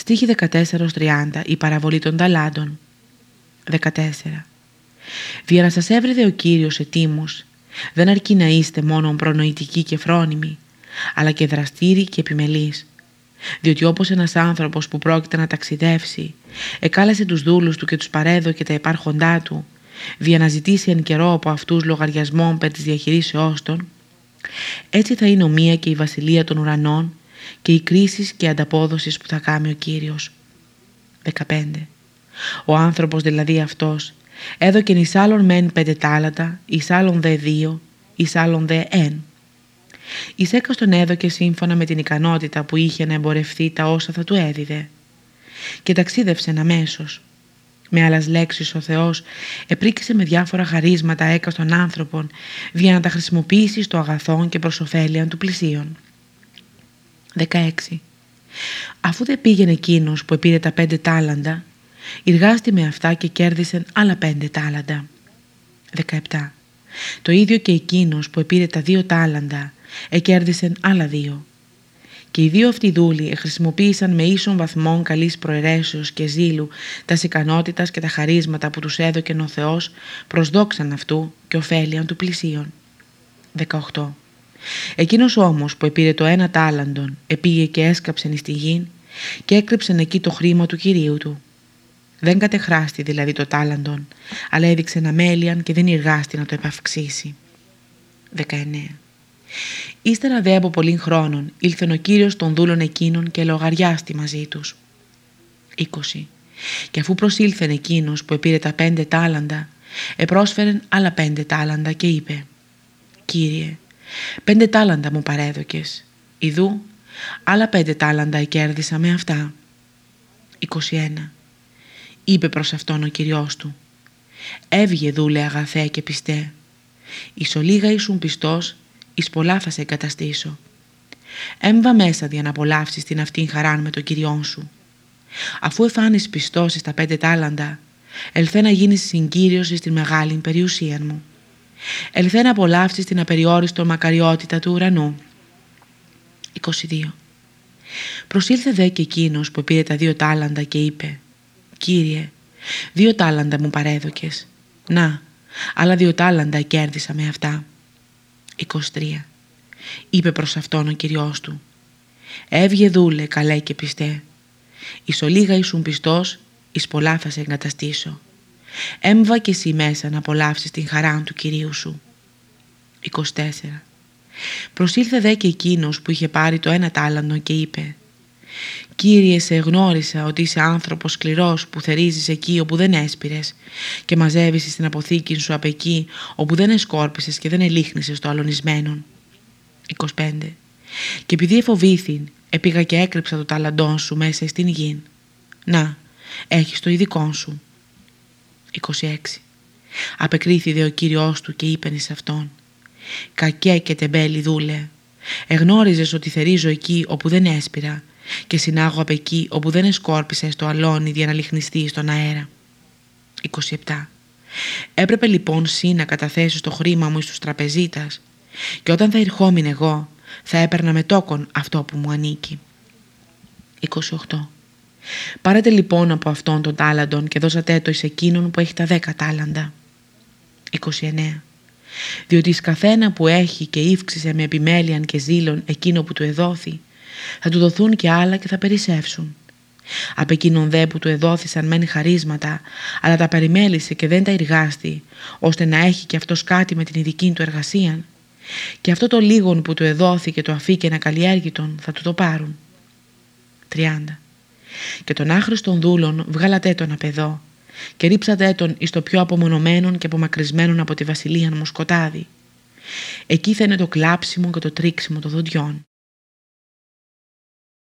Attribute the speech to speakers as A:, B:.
A: Στίχη 14-30 Η παραβολή των ταλάντων. 14 Δια να σας έβρεδε ο Κύριος ετήμους δεν αρκεί να είστε μόνο προνοητικοί και φρόνιμοι αλλά και δραστήριοι και επιμελείς. Διότι όπως ένας άνθρωπος που πρόκειται να ταξιδεύσει εκάλεσε τους δούλους του και τους παρέδωκε τα υπάρχοντά του δια να ζητήσει εν καιρό από αυτούς λογαριασμών περί της διαχειρήσεώς των έτσι θα είναι ομοία και η βασιλεία των ουρανών και οι κρίσεις και ανταπόδοσης που θα κάνει ο Κύριος. 15. Ο άνθρωπος δηλαδή αυτός έδωκεν εις άλλον μεν πέντε τάλατα, εις άλλον δε δύο, εις άλλον δε εν. Εις έκαστον έδωκε σύμφωνα με την ικανότητα που είχε να εμπορευτεί τα όσα θα του έδιδε. Και ταξίδευσε αμέσως. Με άλλας λέξεις ο Θεός επρίκησε με διάφορα χαρίσματα έκαστον άνθρωπων για να τα χρησιμοποιήσει στο αγαθόν και προς ωφέλιαν του πλησίον. 16. Αφού δεν πήγαινε εκείνος που επήρε τα πέντε τάλαντα, εργάστη με αυτά και κέρδισε άλλα πέντε τάλαντα. 17. Το ίδιο και εκείνος που επήρε τα δύο τάλαντα, εκέρδισε άλλα δύο. Και οι δύο αυτοί δούλοι χρησιμοποίησαν με ίσον βαθμόν καλής προαιρέσεως και ζήλου τας ικανότητας και τα χαρίσματα που τους έδωκε ο Θεός προς δόξαν αυτού και ωφέλιαν του πλησίον. 18. Εκείνος όμως που επήρε το ένα τάλαντον επήγε και έσκαψεν στη γη και έκρυψεν εκεί το χρήμα του κυρίου του. Δεν κατεχράστη δηλαδή το τάλαντον, αλλά έδειξε αμέλιαν και δεν εργάστη να το επαυξήσει. 19. Ύστερα δε από πολλήν χρόνων ήλθεν ο Κύριος των δούλων εκείνων και λογαριάστη μαζί τους. 20. Και αφού προσήλθεν εκείνος που επήρε τα πέντε τάλαντα, επρόσφερεν άλλα πέντε τάλαντα και είπε «Κύριε, Πέντε τάλαντα μου παρέδοκες. Ιδού, άλλα πέντε τάλαντα κέρδισα με αυτά. 21. Είπε προς αυτόν ο Κυριός του. Έβγε δούλε αγαθέ και πιστέ. Εις ολίγα ήσουν πιστός, εις πολλά θα σε εγκαταστήσω. Έμβα μέσα για να απολαύσεις την αυτήν χαράν με τον Κυριόν σου. Αφού εφάνεις πιστός στα πέντε τάλαντα, ελθέ να γίνεις συγκύριος στην μεγάλη περιουσία μου ελθέ να απολαύσεις την απεριόριστο μακαριότητα του ουρανού. 22. Προσήλθε δε και εκείνος που πήρε τα δύο τάλαντα και είπε «Κύριε, δύο τάλαντα μου παρέδοκες. Να, άλλα δύο τάλαντα κέρδισα με αυτά». 23. Είπε προς αυτόν ο Κυριός του «Έβγε δούλε καλέ και πιστέ. Εις ολίγα ήσουν πιστός, εις πολλά θα σε εγκαταστήσω». Έμβα και εσύ μέσα να απολαύσεις την χαρά του Κυρίου σου. 24. Προσήλθε δε και εκείνος που είχε πάρει το ένα τάλαντο και είπε «Κύριε, σε γνώρισα ότι είσαι άνθρωπος σκληρός που θερίζεις εκεί όπου δεν έσπηρες και μαζεύεις στην αποθήκη σου απ' εκεί όπου δεν εσκόρπισες και δεν ελίχνησες το αλωνισμένον». 25. Και επειδή εφοβήθην, έπηγα και έκρυψα το ταλαντόν σου μέσα στην γη. Να, έχεις το ειδικό σου. 26. Απεκρίθη δε ο Κύριος του και είπεν εις αυτόν «Κακέ και τεμπέλη δούλε, εγνώριζες ότι θερίζω εκεί όπου δεν έσπηρα και συνάγω απ' εκεί όπου δεν εσκόρπισες στο αλόνι για να λιχνιστείς στον αέρα». 27. Έπρεπε λοιπόν σύ να καταθέσεις το χρήμα μου στους τραπεζίτας και όταν θα ερχόμουν εγώ θα έπαιρνα με τόκον αυτό που μου ανήκει. 28. Πάρετε λοιπόν από αυτόν τον τάλαντον και δώσατε το εις εκείνον που έχει τα δέκα τάλαντα. 29. Διότι εις καθένα που έχει και ύφξησε με επιμέλειαν και ζήλων εκείνο που του εδόθη, θα του δοθούν και άλλα και θα περισσεύσουν. Απ' εκείνον δε που του εδόθησαν μεν χαρίσματα, αλλά τα περιμέλησε και δεν τα εργάστη, ώστε να έχει και αυτός κάτι με την ειδική του εργασία, και αυτό το λίγον που του εδόθη και το αφήκε να καλλιέργητον θα του το πάρουν. 30 και των άχρηστων δούλων βγάλατε τον απεδό και ρίψατε τον εις το πιο απομονωμένον και απομακρυσμένον από τη βασιλεία μου σκοτάδι. Εκεί θα είναι το κλάψιμο και το τρίξιμο των δοντιών.